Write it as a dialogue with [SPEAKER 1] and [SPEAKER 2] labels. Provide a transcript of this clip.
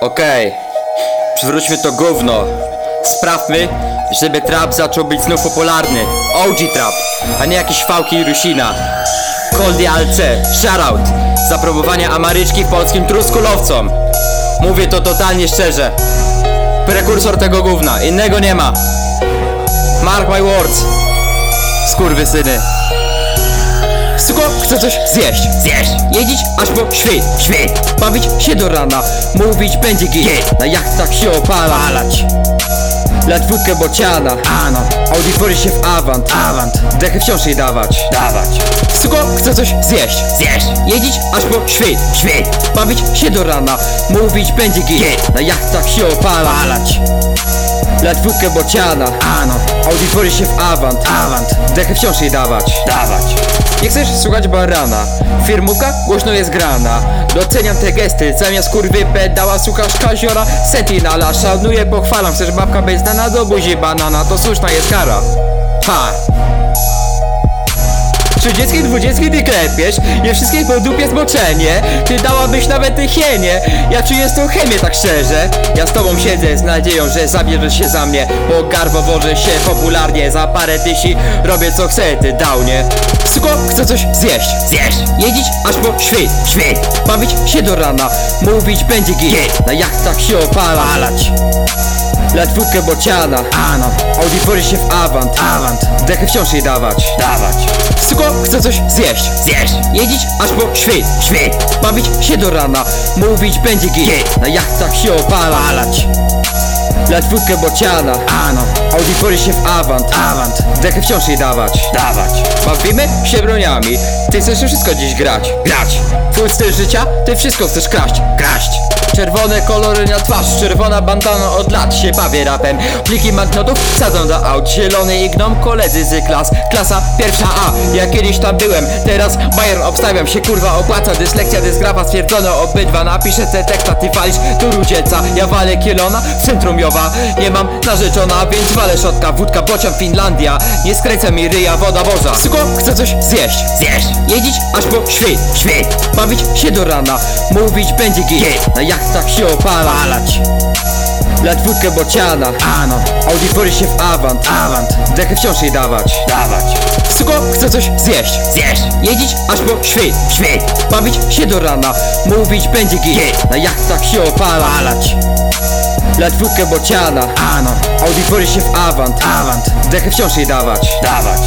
[SPEAKER 1] Okej, przywróćmy to gówno. Sprawmy, żeby trap zaczął być znów popularny. OG trap, a nie jakieś fałki i rusina. Coldy ALC, shoutout. Zaprobowanie Amaryczki w polskim truskulowcom. Mówię to totalnie szczerze. Prekursor tego gówna, innego nie ma. Mark my words. Skurwysyny. Suko chce coś zjeść, zjeść, jeździć aż po świt, świt, bawić się do rana, mówić będzie git, na jachtach się opalać. Lać wódkę bociana, ano, audifory się w awant, awant, dechy wciąż jej dawać, dawać. Suko chce coś zjeść, zjeść, jeździć aż po świt, świt, bawić się do rana, mówić będzie git, na jachtach się opalać. Lać wódkę bociana, ano, audifory się w awant, awant, dechy wciąż jej dawać, dawać. Nie chcesz słuchać barana? Firmówka głośno jest grana. Doceniam te gesty. Zamiast kurwy pedała słuchasz kaziora. Sentinela szanuję, pochwalam. Chcesz babka być znana? Do buzi banana. To słuszna jest kara. Ha! Trzydziestki, dwudziestki ty klepiesz. Je wszystkich po dupie zboczenie. Ty dałabyś nawet hienie. Ja czuję z tą chemię tak szczerze. Ja z tobą siedzę z nadzieją, że zabierzesz się za mnie Bo garbo wożę się popularnie. Za parę tysi robię co chcę, ty downie Suko chce coś zjeść, zjeść Jeździć aż po świt, świt. Bawić się do rana, mówić będzie git. Na jachtach się opalać Lać wódkę bociana, ano. Audifory się w awant, awant. Dechy wciąż jej dawać, dawać. Suko chce coś zjeść, zjeść. Jeździć aż po świt, świt. Bawić się do rana, mówić będzie git. Na jachtach się opalać Lać wódkę bociana, ano. Audifory się w awant, awant. Dechy wciąż jej dawać, dawać. Bawimy się broniami. Ty chcesz wszystko dziś grać, grać Twój styl życia, ty wszystko chcesz kraść, kraść. Czerwone kolory na twarz, czerwona bandana od lat się bawię rapem. Pliki banknotów sadzą do aut, zielony ignom koledzy z klas. Klasa pierwsza A, ja kiedyś tam byłem, teraz Bayern obstawiam się kurwa opłaca. Dyslekcja, dysgrafa stwierdzono obydwa. Napiszę te teksta, ty walisz tu rudzieca. Ja walę kielona, w centrum Jowa. Nie mam narzeczona, więc walę szotka. Wódka, bocian, Finlandia. Nie skręca mi ryja, woda boża. Suko chce coś zjeść, zjeść. Jeździć aż po świt, świt. Bawić się do rana, mówić będzie git Na jachtach się opalać Lać wódkę bociana, ano. Audifory się w awant, awant. Dechy wciąż jej dawać, dawać. Suko chce coś zjeść, zjeść Jeździć aż po świt, świt. Bawić się do rana, mówić będzie git Na jachtach się opalać Lać wódkę bociana, ano. Audifory się w awant, awant. Dechy wciąż jej dawać, dawać